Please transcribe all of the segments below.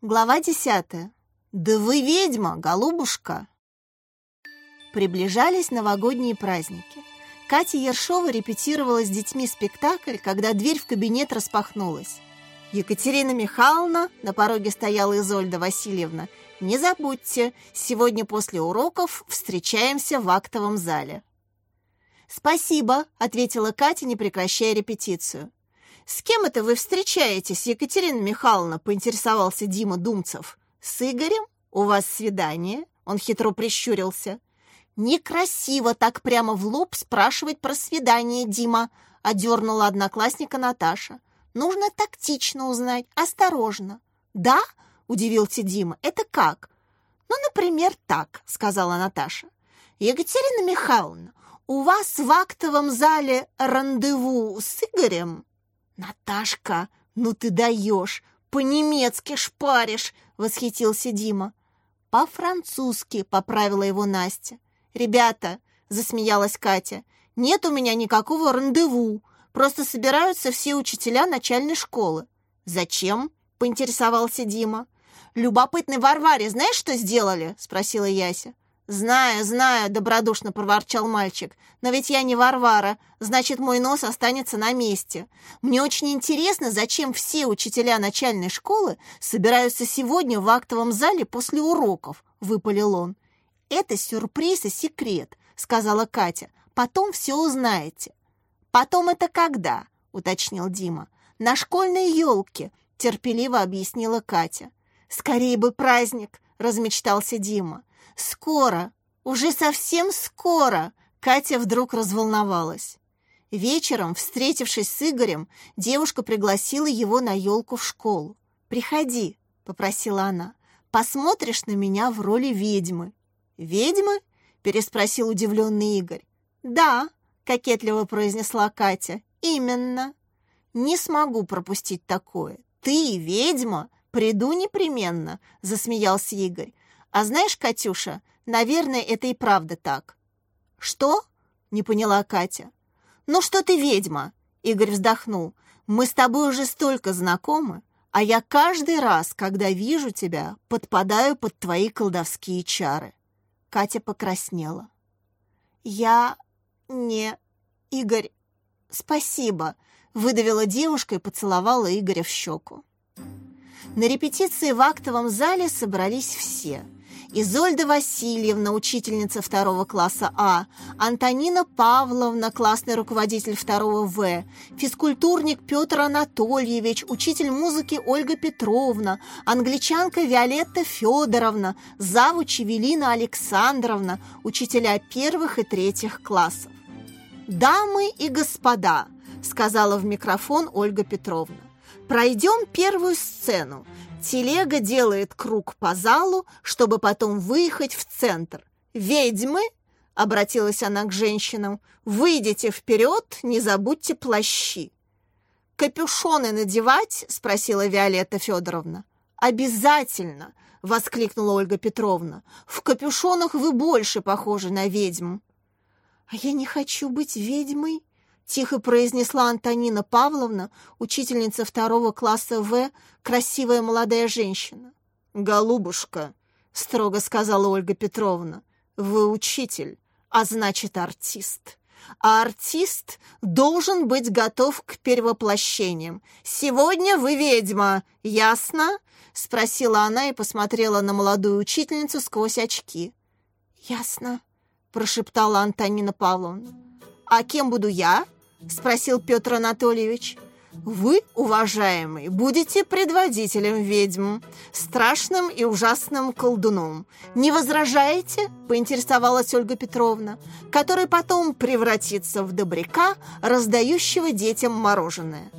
Глава десятая. «Да вы ведьма, голубушка!» Приближались новогодние праздники. Катя Ершова репетировала с детьми спектакль, когда дверь в кабинет распахнулась. «Екатерина Михайловна», на пороге стояла Изольда Васильевна, «не забудьте, сегодня после уроков встречаемся в актовом зале». «Спасибо», — ответила Катя, не прекращая репетицию. «С кем это вы встречаетесь, Екатерина Михайловна?» — поинтересовался Дима Думцев. «С Игорем? У вас свидание?» — он хитро прищурился. «Некрасиво так прямо в лоб спрашивать про свидание, Дима», — одернула одноклассника Наташа. «Нужно тактично узнать, осторожно». «Да?» — удивился Дима. «Это как?» «Ну, например, так», — сказала Наташа. «Екатерина Михайловна, у вас в актовом зале рандеву с Игорем?» «Наташка, ну ты даешь! По-немецки шпаришь!» — восхитился Дима. «По-французски», — поправила его Настя. «Ребята», — засмеялась Катя, — «нет у меня никакого рандеву. Просто собираются все учителя начальной школы». «Зачем?» — поинтересовался Дима. «Любопытной Варваре знаешь, что сделали?» — спросила Яся. «Знаю, знаю», — добродушно проворчал мальчик. «Но ведь я не Варвара, значит, мой нос останется на месте. Мне очень интересно, зачем все учителя начальной школы собираются сегодня в актовом зале после уроков», — выпалил он. «Это сюрприз и секрет», — сказала Катя. «Потом все узнаете». «Потом это когда?» — уточнил Дима. «На школьной елке», — терпеливо объяснила Катя. «Скорее бы праздник», — размечтался Дима. «Скоро, уже совсем скоро!» Катя вдруг разволновалась. Вечером, встретившись с Игорем, девушка пригласила его на елку в школу. «Приходи», — попросила она, — «посмотришь на меня в роли ведьмы». «Ведьмы?» — переспросил удивленный Игорь. «Да», — кокетливо произнесла Катя, — «именно». «Не смогу пропустить такое. Ты ведьма? Приду непременно», — засмеялся Игорь. А знаешь, Катюша, наверное, это и правда так. Что? Не поняла Катя. Ну что ты ведьма? Игорь вздохнул. Мы с тобой уже столько знакомы, а я каждый раз, когда вижу тебя, подпадаю под твои колдовские чары. Катя покраснела. Я не... Игорь, спасибо, выдавила девушка и поцеловала Игоря в щеку. На репетиции в актовом зале собрались все – Изольда Васильевна, учительница второго класса А, Антонина Павловна, классный руководитель второго В, физкультурник Петр Анатольевич, учитель музыки Ольга Петровна, англичанка Виолетта Федоровна, завуч Евелина Александровна, учителя первых и третьих классов. «Дамы и господа», — сказала в микрофон Ольга Петровна, «пройдем первую сцену. Телега делает круг по залу, чтобы потом выехать в центр. «Ведьмы!» — обратилась она к женщинам. «Выйдите вперед, не забудьте плащи!» «Капюшоны надевать?» — спросила Виолетта Федоровна. «Обязательно!» — воскликнула Ольга Петровна. «В капюшонах вы больше похожи на ведьм». «А я не хочу быть ведьмой!» Тихо произнесла Антонина Павловна, учительница второго класса В, красивая молодая женщина. «Голубушка», — строго сказала Ольга Петровна, — «вы учитель, а значит артист. А артист должен быть готов к перевоплощениям. Сегодня вы ведьма, ясно?» — спросила она и посмотрела на молодую учительницу сквозь очки. «Ясно», — прошептала Антонина Павловна. «А кем буду я?» — спросил Петр Анатольевич. «Вы, уважаемый, будете предводителем ведьм, страшным и ужасным колдуном. Не возражаете?» — поинтересовалась Ольга Петровна, который потом превратится в добряка, раздающего детям мороженое.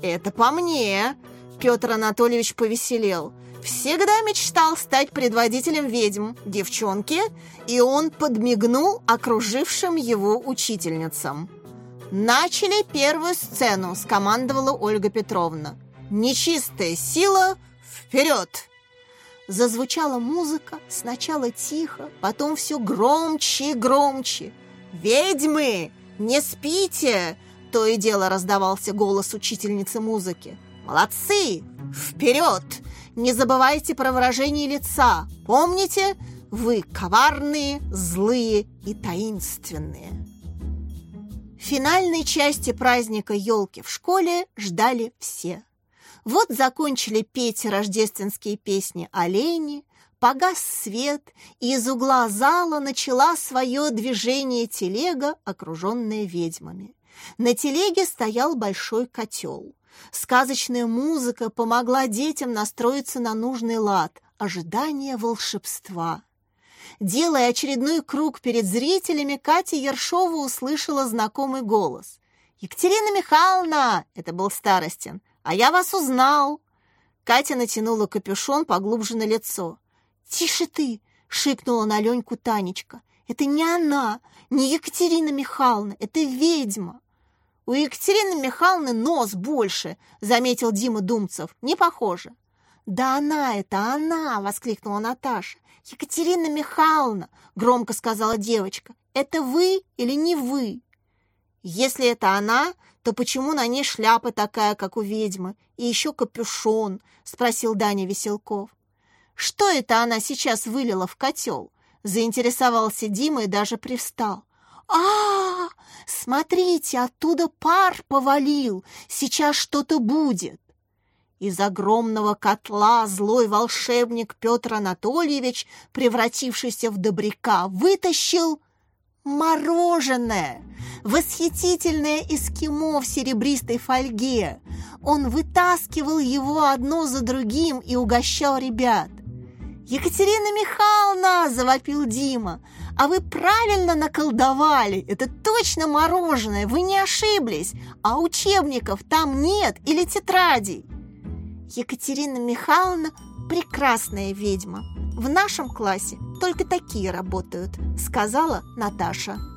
«Это по мне!» — Петр Анатольевич повеселел. «Всегда мечтал стать предводителем ведьм, девчонки, и он подмигнул окружившим его учительницам». «Начали первую сцену», — скомандовала Ольга Петровна. «Нечистая сила, вперед!» Зазвучала музыка, сначала тихо, потом все громче и громче. «Ведьмы, не спите!» — то и дело раздавался голос учительницы музыки. «Молодцы! Вперед! Не забывайте про выражение лица. Помните, вы коварные, злые и таинственные. Финальной части праздника елки в школе ждали все. Вот закончили петь рождественские песни олени, погас свет, и из угла зала начала свое движение телега, окруженная ведьмами. На телеге стоял большой котел. Сказочная музыка помогла детям настроиться на нужный лад, ожидание волшебства. Делая очередной круг перед зрителями, Катя Ершова услышала знакомый голос. «Екатерина Михайловна!» — это был Старостин. «А я вас узнал!» Катя натянула капюшон поглубже на лицо. «Тише ты!» — шикнула на Леньку Танечка. «Это не она, не Екатерина Михайловна, это ведьма!» «У Екатерины Михайловны нос больше», — заметил Дима Думцев. «Не похоже». «Да она это, она!» — воскликнула Наташа. «Екатерина Михайловна!» — громко сказала девочка. «Это вы или не вы?» «Если это она, то почему на ней шляпа такая, как у ведьмы, и еще капюшон?» — спросил Даня Веселков. «Что это она сейчас вылила в котел?» — заинтересовался Дима и даже привстал а, -а, Смотрите, оттуда пар повалил! Сейчас что-то будет!» Из огромного котла злой волшебник Петр Анатольевич, превратившийся в добряка, вытащил мороженое, восхитительное эскимо в серебристой фольге. Он вытаскивал его одно за другим и угощал ребят. «Екатерина Михайловна!» – завопил Дима. «А вы правильно наколдовали! Это точно мороженое! Вы не ошиблись! А учебников там нет или тетрадей!» Екатерина Михайловна – прекрасная ведьма. В нашем классе только такие работают, сказала Наташа.